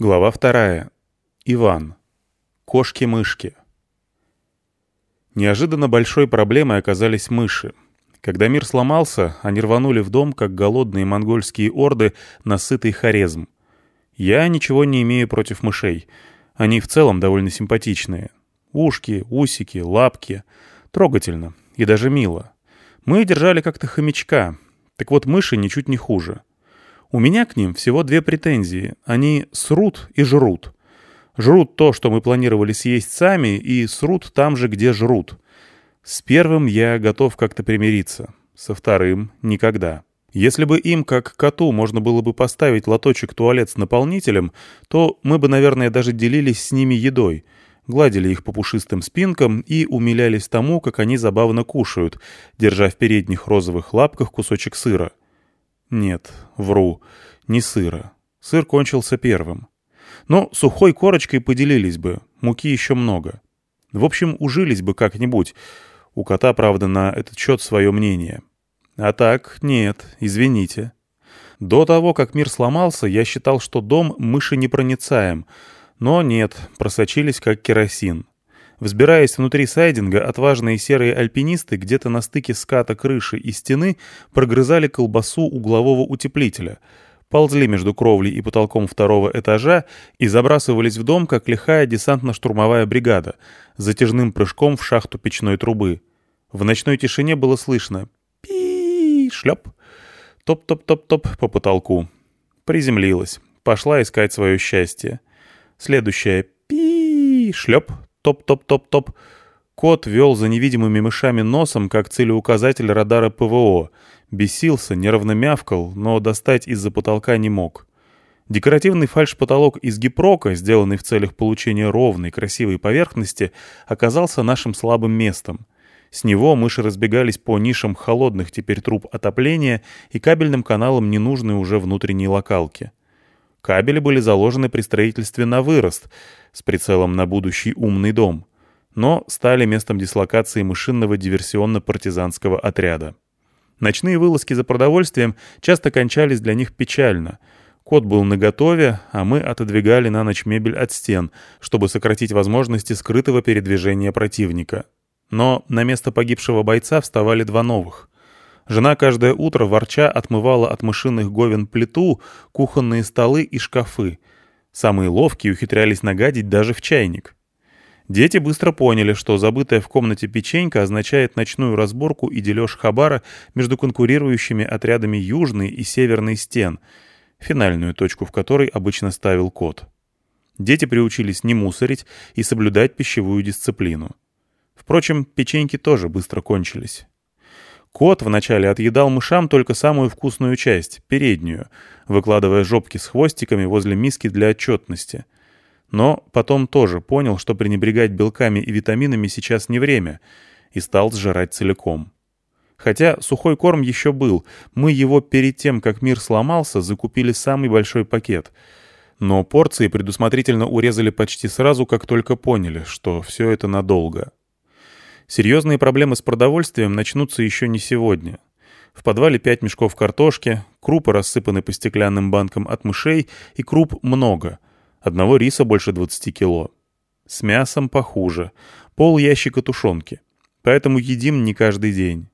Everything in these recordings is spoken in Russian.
Глава вторая. Иван. Кошки-мышки. Неожиданно большой проблемой оказались мыши. Когда мир сломался, они рванули в дом, как голодные монгольские орды на сытый хорезм. Я ничего не имею против мышей. Они в целом довольно симпатичные. Ушки, усики, лапки. Трогательно. И даже мило. Мы держали как-то хомячка. Так вот, мыши ничуть не хуже. У меня к ним всего две претензии. Они срут и жрут. Жрут то, что мы планировали съесть сами, и срут там же, где жрут. С первым я готов как-то примириться. Со вторым — никогда. Если бы им, как коту, можно было бы поставить лоточек туалет с наполнителем, то мы бы, наверное, даже делились с ними едой, гладили их по пушистым спинкам и умилялись тому, как они забавно кушают, держа в передних розовых лапках кусочек сыра. Нет, вру, не сыра. Сыр кончился первым. Но сухой корочкой поделились бы, муки еще много. В общем, ужились бы как-нибудь. У кота, правда, на этот счет свое мнение. А так, нет, извините. До того, как мир сломался, я считал, что дом мышенепроницаем. Но нет, просочились как керосин. Взбираясь внутри сайдинга, отважные серые альпинисты где-то на стыке ската крыши и стены прогрызали колбасу углового утеплителя, ползли между кровлей и потолком второго этажа и забрасывались в дом, как лихая десантно-штурмовая бригада, затяжным прыжком в шахту печной трубы. В ночной тишине было слышно пи шлеп топ-топ-топ-топ по потолку. Приземлилась, пошла искать свое счастье. Следующее пи шлеп топ-топ-топ-топ. Кот вел за невидимыми мышами носом, как целеуказатель радара ПВО. Бесился, нервно мявкал, но достать из-за потолка не мог. Декоративный фальш-потолок из гипрока, сделанный в целях получения ровной, красивой поверхности, оказался нашим слабым местом. С него мыши разбегались по нишам холодных теперь труб отопления и кабельным каналам ненужной уже внутренней локалки. Кабели были заложены при строительстве на вырост, с прицелом на будущий умный дом, но стали местом дислокации мышинного диверсионно-партизанского отряда. Ночные вылазки за продовольствием часто кончались для них печально. Кот был наготове, а мы отодвигали на ночь мебель от стен, чтобы сократить возможности скрытого передвижения противника. Но на место погибшего бойца вставали два новых. Жена каждое утро ворча отмывала от мышиных говен плиту, кухонные столы и шкафы. Самые ловкие ухитрялись нагадить даже в чайник. Дети быстро поняли, что забытая в комнате печенька означает ночную разборку и дележ хабара между конкурирующими отрядами южной и северной стен, финальную точку в которой обычно ставил кот. Дети приучились не мусорить и соблюдать пищевую дисциплину. Впрочем, печеньки тоже быстро кончились. Кот вначале отъедал мышам только самую вкусную часть, переднюю, выкладывая жопки с хвостиками возле миски для отчетности. Но потом тоже понял, что пренебрегать белками и витаминами сейчас не время, и стал сжирать целиком. Хотя сухой корм еще был, мы его перед тем, как мир сломался, закупили самый большой пакет. Но порции предусмотрительно урезали почти сразу, как только поняли, что все это надолго. Серьезные проблемы с продовольствием начнутся еще не сегодня. В подвале пять мешков картошки, крупы рассыпаны по стеклянным банкам от мышей, и круп много. Одного риса больше 20 кило. С мясом похуже. Пол ящика тушенки. Поэтому едим не каждый день.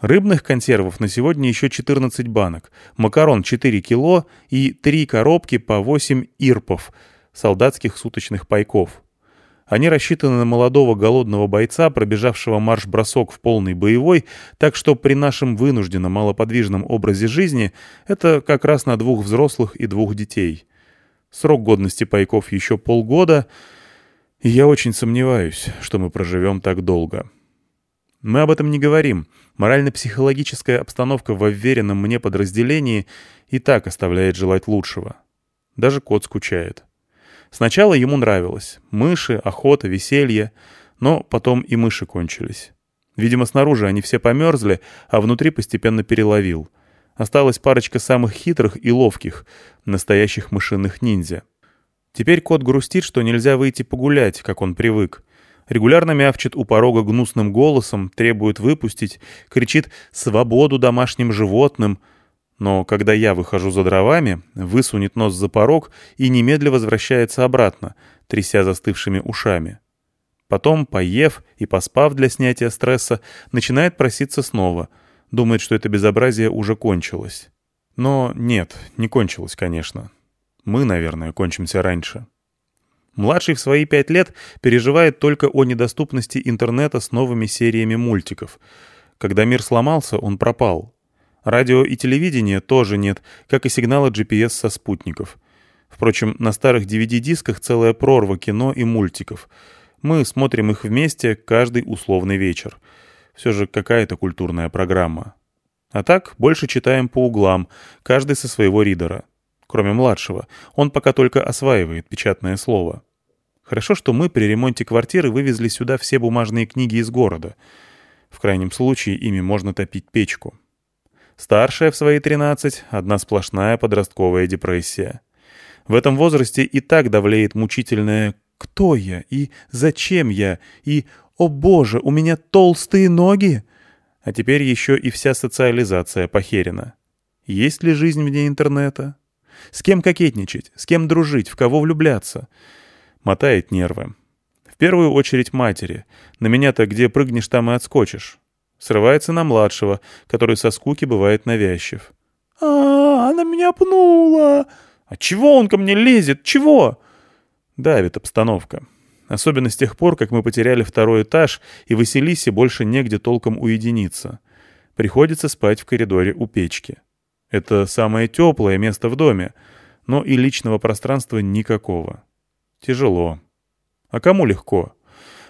Рыбных консервов на сегодня еще 14 банок, макарон 4 кило и 3 коробки по 8 ирпов, солдатских суточных пайков. Они рассчитаны на молодого голодного бойца, пробежавшего марш-бросок в полный боевой, так что при нашем вынужденно малоподвижном образе жизни это как раз на двух взрослых и двух детей. Срок годности пайков еще полгода, и я очень сомневаюсь, что мы проживем так долго. Мы об этом не говорим. Морально-психологическая обстановка в уверенном мне подразделении и так оставляет желать лучшего. Даже кот скучает. Сначала ему нравилось. Мыши, охота, веселье. Но потом и мыши кончились. Видимо, снаружи они все померзли, а внутри постепенно переловил. Осталась парочка самых хитрых и ловких, настоящих мышиных ниндзя. Теперь кот грустит, что нельзя выйти погулять, как он привык. Регулярно мявчет у порога гнусным голосом, требует выпустить, кричит «свободу домашним животным», Но когда я выхожу за дровами, высунет нос за порог и немедля возвращается обратно, тряся застывшими ушами. Потом, поев и поспав для снятия стресса, начинает проситься снова, думает, что это безобразие уже кончилось. Но нет, не кончилось, конечно. Мы, наверное, кончимся раньше. Младший в свои пять лет переживает только о недоступности интернета с новыми сериями мультиков. Когда мир сломался, он пропал. Радио и телевидения тоже нет, как и сигнала GPS со спутников. Впрочем, на старых DVD-дисках целая прорва кино и мультиков. Мы смотрим их вместе каждый условный вечер. Все же какая-то культурная программа. А так, больше читаем по углам, каждый со своего ридера. Кроме младшего, он пока только осваивает печатное слово. Хорошо, что мы при ремонте квартиры вывезли сюда все бумажные книги из города. В крайнем случае ими можно топить печку. Старшая в свои 13 — одна сплошная подростковая депрессия. В этом возрасте и так давлеет мучительное «Кто я?» и «Зачем я?» и «О боже, у меня толстые ноги!» А теперь еще и вся социализация похерена. Есть ли жизнь вне интернета? С кем кокетничать? С кем дружить? В кого влюбляться? Мотает нервы. В первую очередь матери. На меня-то где прыгнешь, там и отскочишь. Срывается на младшего, который со скуки бывает навязчив. а, она меня пнула!» «А чего он ко мне лезет? Чего?» Давит обстановка. Особенно с тех пор, как мы потеряли второй этаж, и Василисе больше негде толком уединиться. Приходится спать в коридоре у печки. Это самое теплое место в доме, но и личного пространства никакого. Тяжело. А кому легко?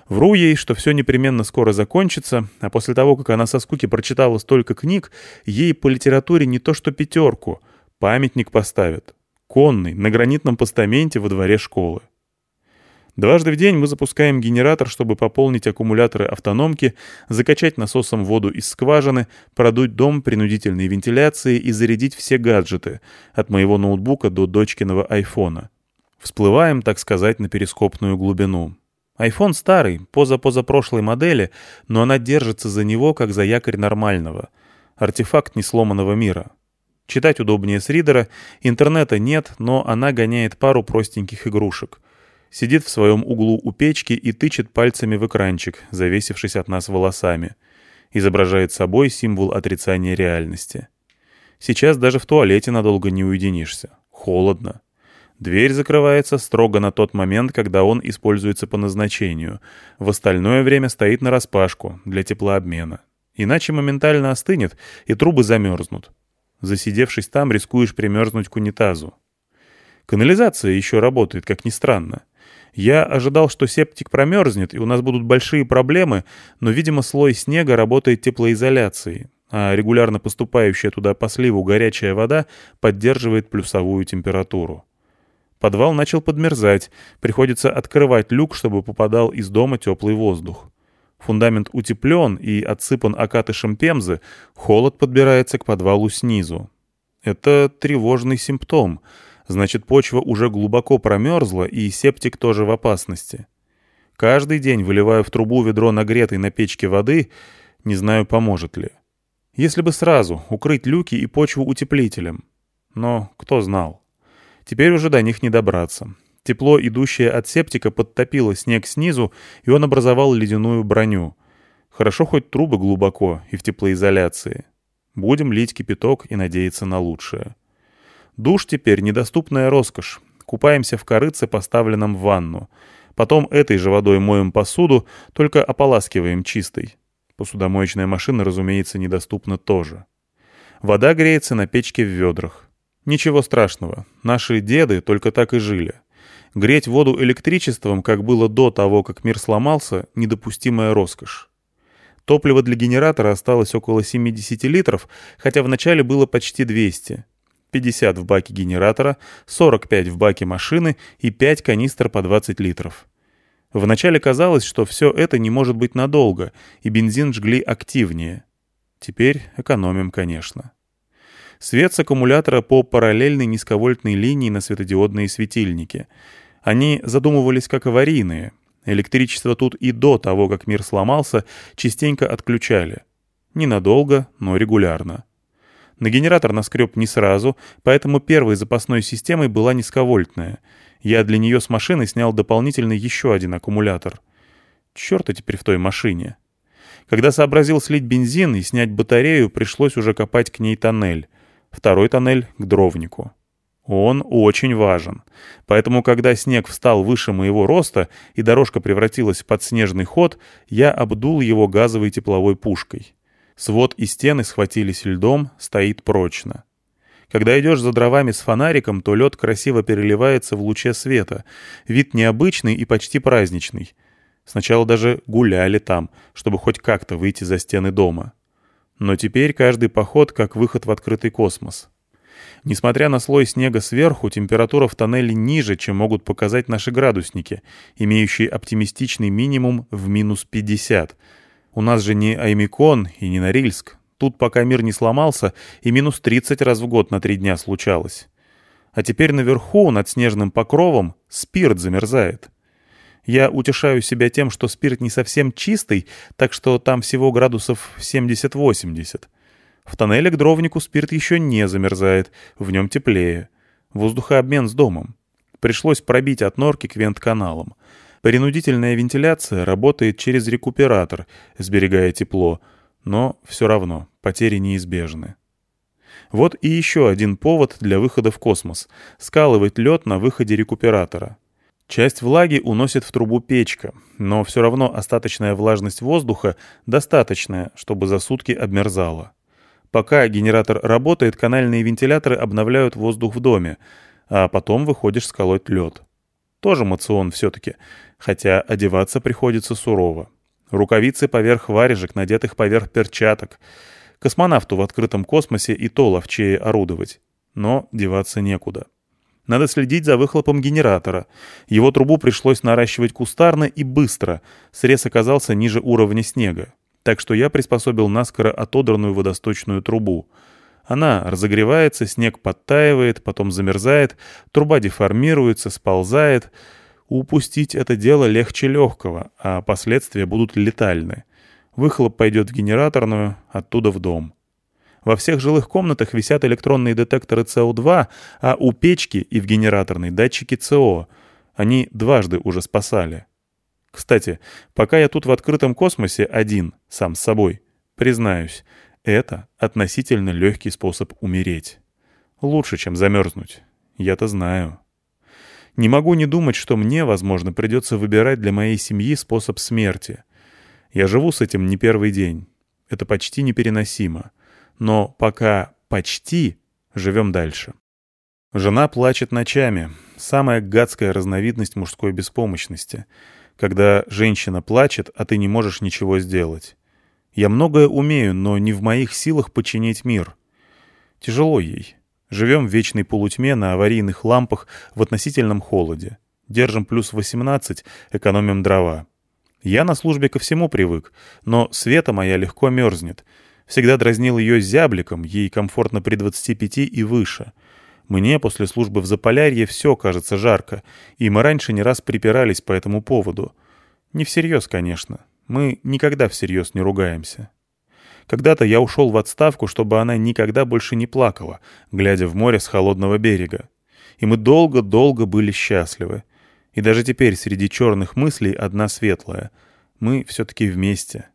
Вру ей, что все непременно скоро закончится, а после того, как она со скуки прочитала столько книг, ей по литературе не то что пятерку, памятник поставят. Конный, на гранитном постаменте во дворе школы. Дважды в день мы запускаем генератор, чтобы пополнить аккумуляторы автономки, закачать насосом воду из скважины, продуть дом принудительной вентиляции и зарядить все гаджеты, от моего ноутбука до дочкиного айфона. Всплываем, так сказать, на перископную глубину. Айфон старый, поза-позапрошлой модели, но она держится за него, как за якорь нормального. Артефакт несломанного мира. Читать удобнее с ридера, интернета нет, но она гоняет пару простеньких игрушек. Сидит в своем углу у печки и тычет пальцами в экранчик, завесившись от нас волосами. Изображает собой символ отрицания реальности. Сейчас даже в туалете надолго не уединишься. Холодно. Дверь закрывается строго на тот момент, когда он используется по назначению. В остальное время стоит нараспашку, для теплообмена. Иначе моментально остынет, и трубы замерзнут. Засидевшись там, рискуешь примерзнуть к унитазу. Канализация еще работает, как ни странно. Я ожидал, что септик промерзнет, и у нас будут большие проблемы, но, видимо, слой снега работает теплоизоляцией, а регулярно поступающая туда по сливу горячая вода поддерживает плюсовую температуру. Подвал начал подмерзать, приходится открывать люк, чтобы попадал из дома теплый воздух. Фундамент утеплен и отсыпан окатышем пемзы, холод подбирается к подвалу снизу. Это тревожный симптом. Значит, почва уже глубоко промерзла, и септик тоже в опасности. Каждый день выливаю в трубу ведро нагретой на печке воды, не знаю, поможет ли. Если бы сразу укрыть люки и почву утеплителем. Но кто знал. Теперь уже до них не добраться. Тепло, идущее от септика, подтопило снег снизу, и он образовал ледяную броню. Хорошо хоть трубы глубоко и в теплоизоляции. Будем лить кипяток и надеяться на лучшее. Душ теперь недоступная роскошь. Купаемся в корыце, поставленном в ванну. Потом этой же водой моем посуду, только ополаскиваем чистой. Посудомоечная машина, разумеется, недоступна тоже. Вода греется на печке в ведрах. Ничего страшного, наши деды только так и жили. Греть воду электричеством, как было до того, как мир сломался, недопустимая роскошь. Топлива для генератора осталось около 70 литров, хотя вначале было почти 200. 50 в баке генератора, 45 в баке машины и 5 канистр по 20 литров. Вначале казалось, что все это не может быть надолго, и бензин жгли активнее. Теперь экономим, конечно. Свет с аккумулятора по параллельной низковольтной линии на светодиодные светильники. Они задумывались как аварийные. Электричество тут и до того, как мир сломался, частенько отключали. Ненадолго, но регулярно. На генератор наскреб не сразу, поэтому первой запасной системой была низковольтная. Я для нее с машины снял дополнительно еще один аккумулятор. Черт, а теперь в той машине. Когда сообразил слить бензин и снять батарею, пришлось уже копать к ней тоннель. Второй тоннель — к дровнику. Он очень важен. Поэтому, когда снег встал выше моего роста и дорожка превратилась в подснежный ход, я обдул его газовой тепловой пушкой. Свод и стены схватились льдом, стоит прочно. Когда идешь за дровами с фонариком, то лед красиво переливается в луче света. Вид необычный и почти праздничный. Сначала даже гуляли там, чтобы хоть как-то выйти за стены дома. Но теперь каждый поход как выход в открытый космос. Несмотря на слой снега сверху, температура в тоннеле ниже, чем могут показать наши градусники, имеющие оптимистичный минимум в минус 50. У нас же не Аймикон и не Норильск. Тут пока мир не сломался, и минус 30 раз в год на три дня случалось. А теперь наверху, над снежным покровом, спирт замерзает. Я утешаю себя тем, что спирт не совсем чистый, так что там всего градусов 70-80. В тоннеле к дровнику спирт еще не замерзает, в нем теплее. Воздухообмен с домом. Пришлось пробить от норки к вент-каналам. Принудительная вентиляция работает через рекуператор, сберегая тепло, но все равно потери неизбежны. Вот и еще один повод для выхода в космос — скалывать лед на выходе рекуператора. Часть влаги уносит в трубу печка, но все равно остаточная влажность воздуха достаточная, чтобы за сутки обмерзала. Пока генератор работает, канальные вентиляторы обновляют воздух в доме, а потом выходишь сколоть лед. Тоже мацион все-таки, хотя одеваться приходится сурово. Рукавицы поверх варежек, надетых поверх перчаток. Космонавту в открытом космосе и то ловчее орудовать. Но деваться некуда. Надо следить за выхлопом генератора. Его трубу пришлось наращивать кустарно и быстро. Срез оказался ниже уровня снега так что я приспособил наскоро отодранную водосточную трубу. Она разогревается, снег подтаивает, потом замерзает, труба деформируется, сползает. Упустить это дело легче легкого, а последствия будут летальны. Выхлоп пойдет в генераторную, оттуда в дом. Во всех жилых комнатах висят электронные детекторы СО2, а у печки и в генераторной датчики СО. Они дважды уже спасали. Кстати, пока я тут в открытом космосе один, сам с собой, признаюсь, это относительно легкий способ умереть. Лучше, чем замерзнуть. Я-то знаю. Не могу не думать, что мне, возможно, придется выбирать для моей семьи способ смерти. Я живу с этим не первый день. Это почти непереносимо. Но пока почти живем дальше. Жена плачет ночами. Самая гадская разновидность мужской беспомощности — когда женщина плачет, а ты не можешь ничего сделать. Я многое умею, но не в моих силах починить мир. Тяжело ей. Живем в вечной полутьме на аварийных лампах в относительном холоде. Держим плюс 18, экономим дрова. Я на службе ко всему привык, но Света моя легко мерзнет. Всегда дразнил ее зябликом, ей комфортно при 25 и выше — мне после службы в Заполярье все кажется жарко, и мы раньше не раз припирались по этому поводу. Не всерьез, конечно. Мы никогда всерьез не ругаемся. Когда-то я ушел в отставку, чтобы она никогда больше не плакала, глядя в море с холодного берега. И мы долго-долго были счастливы. И даже теперь среди черных мыслей одна светлая. Мы все-таки вместе.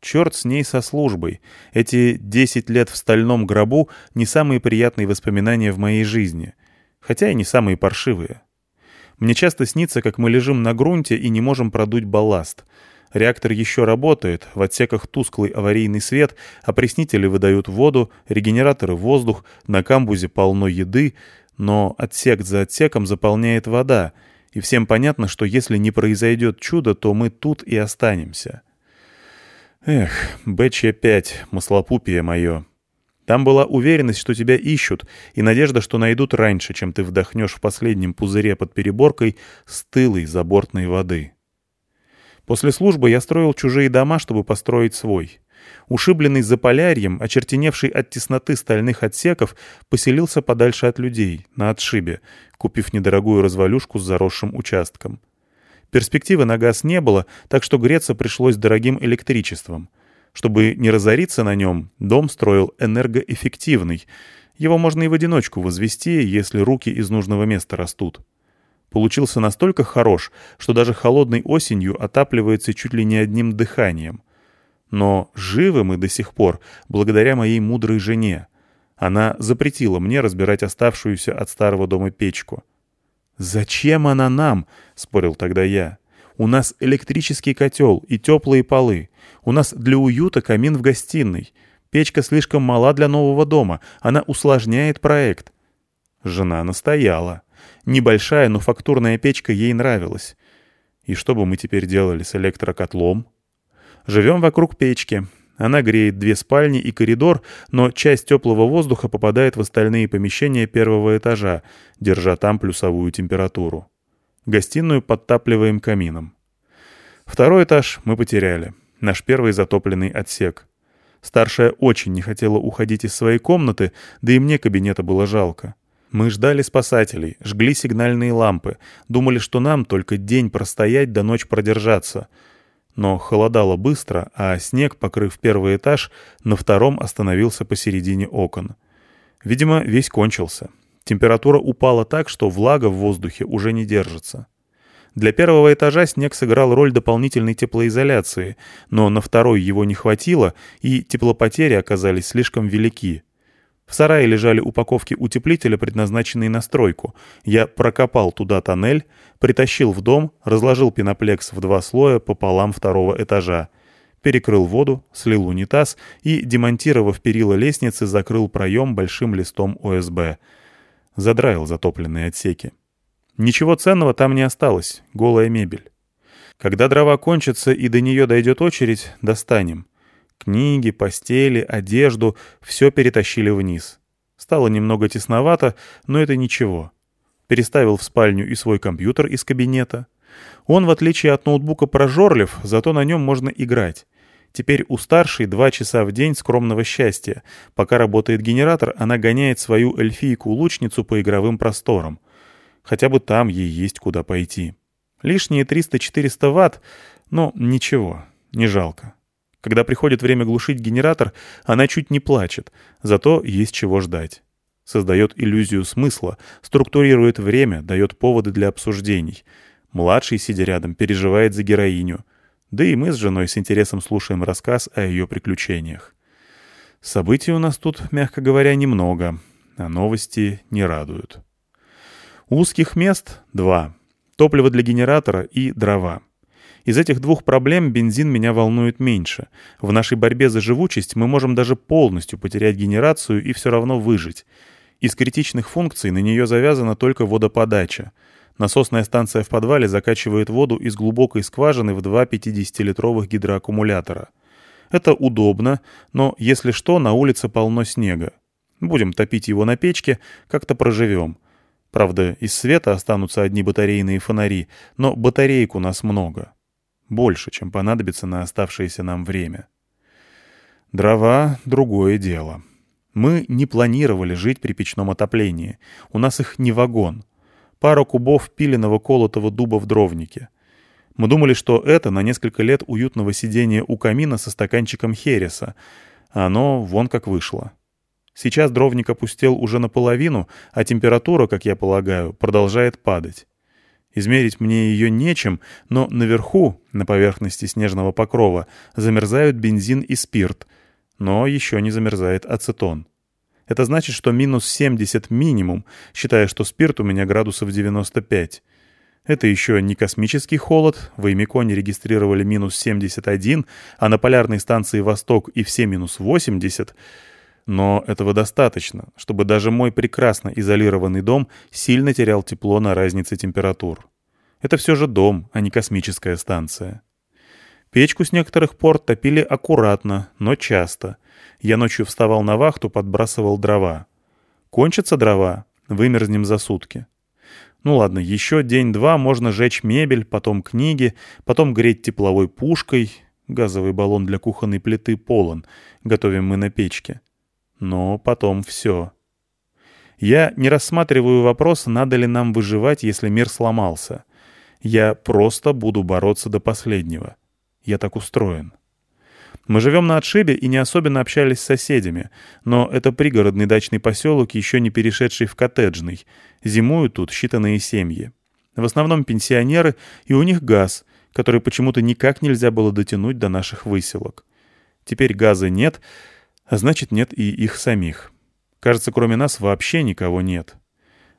Черт с ней со службой. Эти десять лет в стальном гробу — не самые приятные воспоминания в моей жизни. Хотя и не самые паршивые. Мне часто снится, как мы лежим на грунте и не можем продуть балласт. Реактор еще работает, в отсеках тусклый аварийный свет, опреснители выдают воду, регенераторы — воздух, на камбузе полно еды, но отсек за отсеком заполняет вода, и всем понятно, что если не произойдет чудо, то мы тут и останемся. Эх, БЧ-5, маслопупие мое. Там была уверенность, что тебя ищут, и надежда, что найдут раньше, чем ты вдохнешь в последнем пузыре под переборкой стылой забортной воды. После службы я строил чужие дома, чтобы построить свой. Ушибленный заполярьем, очертеневший от тесноты стальных отсеков, поселился подальше от людей, на отшибе, купив недорогую развалюшку с заросшим участком. Перспективы на газ не было, так что греться пришлось дорогим электричеством. Чтобы не разориться на нем, дом строил энергоэффективный. Его можно и в одиночку возвести, если руки из нужного места растут. Получился настолько хорош, что даже холодной осенью отапливается чуть ли не одним дыханием. Но живы мы до сих пор, благодаря моей мудрой жене. Она запретила мне разбирать оставшуюся от старого дома печку. «Зачем она нам?» — спорил тогда я. «У нас электрический котел и теплые полы. У нас для уюта камин в гостиной. Печка слишком мала для нового дома. Она усложняет проект». Жена настояла. Небольшая, но фактурная печка ей нравилась. И что бы мы теперь делали с электрокотлом? Живем вокруг печки. Она греет две спальни и коридор, но часть теплого воздуха попадает в остальные помещения первого этажа, держа там плюсовую температуру. Гостиную подтапливаем камином. Второй этаж мы потеряли. Наш первый затопленный отсек. Старшая очень не хотела уходить из своей комнаты, да и мне кабинета было жалко. Мы ждали спасателей, жгли сигнальные лампы, думали, что нам только день простоять до ночь продержаться — но холодало быстро, а снег, покрыв первый этаж, на втором остановился посередине окон. Видимо, весь кончился. Температура упала так, что влага в воздухе уже не держится. Для первого этажа снег сыграл роль дополнительной теплоизоляции, но на второй его не хватило, и теплопотери оказались слишком велики. В сарае лежали упаковки утеплителя, предназначенные на стройку. Я прокопал туда тоннель, притащил в дом, разложил пеноплекс в два слоя пополам второго этажа. Перекрыл воду, слил унитаз и, демонтировав перила лестницы, закрыл проем большим листом ОСБ. Задраил затопленные отсеки. Ничего ценного там не осталось, голая мебель. Когда дрова кончатся и до нее дойдет очередь, достанем. Книги, постели, одежду — все перетащили вниз. Стало немного тесновато, но это ничего. Переставил в спальню и свой компьютер из кабинета. Он, в отличие от ноутбука, прожорлив, зато на нем можно играть. Теперь у старшей два часа в день скромного счастья. Пока работает генератор, она гоняет свою эльфийку-лучницу по игровым просторам. Хотя бы там ей есть куда пойти. Лишние 300-400 ватт, но ничего, не жалко. Когда приходит время глушить генератор, она чуть не плачет, зато есть чего ждать. Создает иллюзию смысла, структурирует время, дает поводы для обсуждений. Младший, сидя рядом, переживает за героиню. Да и мы с женой с интересом слушаем рассказ о ее приключениях. Событий у нас тут, мягко говоря, немного, а новости не радуют. Узких мест — два. Топливо для генератора и дрова. Из этих двух проблем бензин меня волнует меньше. В нашей борьбе за живучесть мы можем даже полностью потерять генерацию и все равно выжить. Из критичных функций на нее завязана только водоподача. Насосная станция в подвале закачивает воду из глубокой скважины в два 50-литровых гидроаккумулятора. Это удобно, но, если что, на улице полно снега. Будем топить его на печке, как-то проживем. Правда, из света останутся одни батарейные фонари, но батареек у нас много. Больше, чем понадобится на оставшееся нам время. Дрова — другое дело. Мы не планировали жить при печном отоплении. У нас их не вагон. Пара кубов пиленного колотого дуба в дровнике. Мы думали, что это на несколько лет уютного сидения у камина со стаканчиком хереса. Оно вон как вышло. Сейчас дровник опустел уже наполовину, а температура, как я полагаю, продолжает падать. Измерить мне ее нечем, но наверху, на поверхности снежного покрова, замерзают бензин и спирт, но еще не замерзает ацетон. Это значит, что минус 70 минимум, считая, что спирт у меня градусов 95. Это еще не космический холод, в Эмиконе регистрировали минус 71, а на полярной станции «Восток» и все минус 80 — но этого достаточно, чтобы даже мой прекрасно изолированный дом сильно терял тепло на разнице температур. Это все же дом, а не космическая станция. Печку с некоторых пор топили аккуратно, но часто. Я ночью вставал на вахту, подбрасывал дрова. Кончатся дрова, вымерзнем за сутки. Ну ладно, еще день-два можно жечь мебель, потом книги, потом греть тепловой пушкой. Газовый баллон для кухонной плиты полон, готовим мы на печке. Но потом все. Я не рассматриваю вопрос, надо ли нам выживать, если мир сломался. Я просто буду бороться до последнего. Я так устроен. Мы живем на отшибе и не особенно общались с соседями, но это пригородный дачный поселок, еще не перешедший в коттеджный. Зимуют тут считанные семьи. В основном пенсионеры, и у них газ, который почему-то никак нельзя было дотянуть до наших выселок. Теперь газа нет, а значит нет и их самих. Кажется, кроме нас вообще никого нет.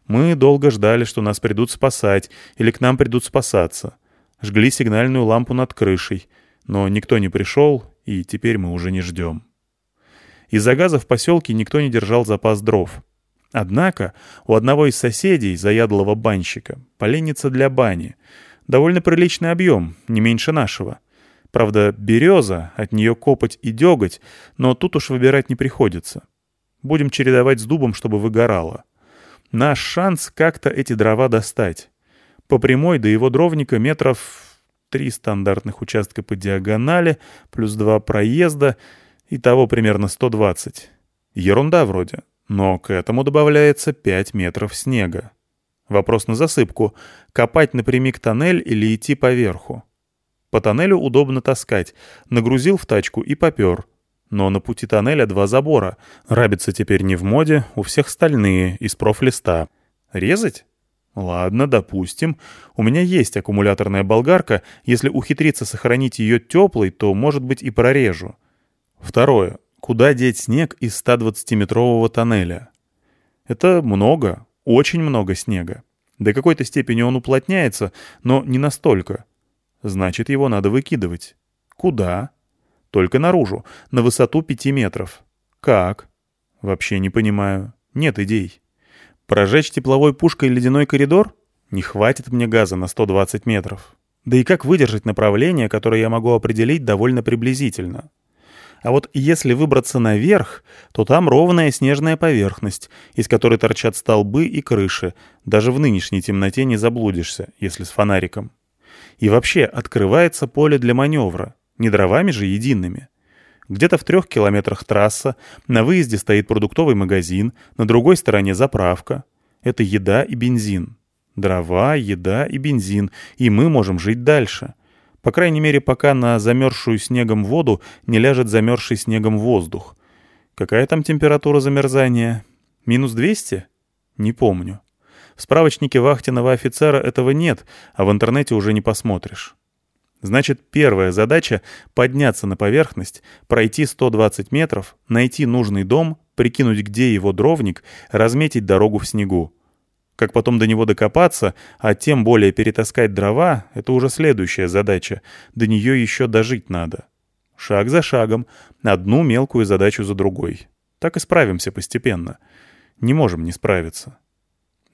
Мы долго ждали, что нас придут спасать или к нам придут спасаться. Жгли сигнальную лампу над крышей, но никто не пришел, и теперь мы уже не ждем. Из-за газа в поселке никто не держал запас дров. Однако у одного из соседей, заядлого банщика, поленница для бани. Довольно приличный объем, не меньше нашего. Правда, береза, от нее копоть и деготь, но тут уж выбирать не приходится. Будем чередовать с дубом, чтобы выгорало. Наш шанс как-то эти дрова достать. По прямой до его дровника метров три стандартных участка по диагонали, плюс два проезда, и того примерно 120. Ерунда вроде, но к этому добавляется 5 метров снега. Вопрос на засыпку — копать напрямик тоннель или идти поверху? По тоннелю удобно таскать, нагрузил в тачку и попер. Но на пути тоннеля два забора, рабятся теперь не в моде, у всех стальные, из профлиста. Резать? Ладно, допустим. У меня есть аккумуляторная болгарка. Если ухитриться сохранить ее теплой, то, может быть, и прорежу. Второе. Куда деть снег из 120-метрового тоннеля? Это много, очень много снега. До какой-то степени он уплотняется, но не настолько. Значит, его надо выкидывать. Куда? Только наружу, на высоту 5 метров. Как? Вообще не понимаю. Нет идей. Прожечь тепловой пушкой ледяной коридор? Не хватит мне газа на 120 метров. Да и как выдержать направление, которое я могу определить довольно приблизительно? А вот если выбраться наверх, то там ровная снежная поверхность, из которой торчат столбы и крыши. Даже в нынешней темноте не заблудишься, если с фонариком. И вообще открывается поле для маневра, не дровами же едиными. Где-то в трех километрах трасса, на выезде стоит продуктовый магазин, на другой стороне заправка. Это еда и бензин. Дрова, еда и бензин, и мы можем жить дальше. По крайней мере, пока на замерзшую снегом воду не ляжет замерзший снегом воздух. Какая там температура замерзания? Минус 200? Не помню. В справочнике вахтенного офицера этого нет, а в интернете уже не посмотришь. Значит, первая задача — подняться на поверхность, пройти 120 метров, найти нужный дом, прикинуть, где его дровник, разметить дорогу в снегу. Как потом до него докопаться, а тем более перетаскать дрова — это уже следующая задача. До нее еще дожить надо. Шаг за шагом, одну мелкую задачу за другой. Так и справимся постепенно. Не можем не справиться.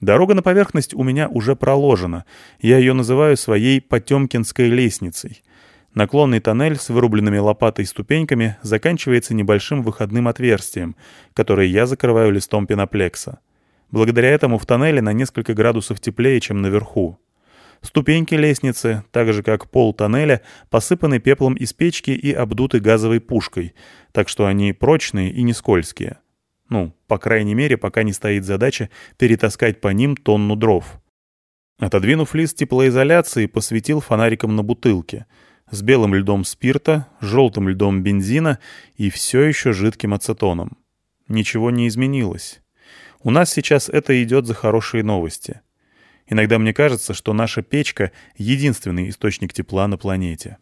Дорога на поверхность у меня уже проложена. Я ее называю своей Потемкинской лестницей. Наклонный тоннель с вырубленными лопатой ступеньками заканчивается небольшим выходным отверстием, которое я закрываю листом пеноплекса. Благодаря этому в тоннеле на несколько градусов теплее, чем наверху. Ступеньки лестницы, так же как пол тоннеля, посыпаны пеплом из печки и обдуты газовой пушкой, так что они прочные и не скользкие. Ну, по крайней мере, пока не стоит задача перетаскать по ним тонну дров. Отодвинув лист теплоизоляции, посветил фонариком на бутылке. С белым льдом спирта, желтым льдом бензина и все еще жидким ацетоном. Ничего не изменилось. У нас сейчас это идет за хорошие новости. Иногда мне кажется, что наша печка — единственный источник тепла на планете.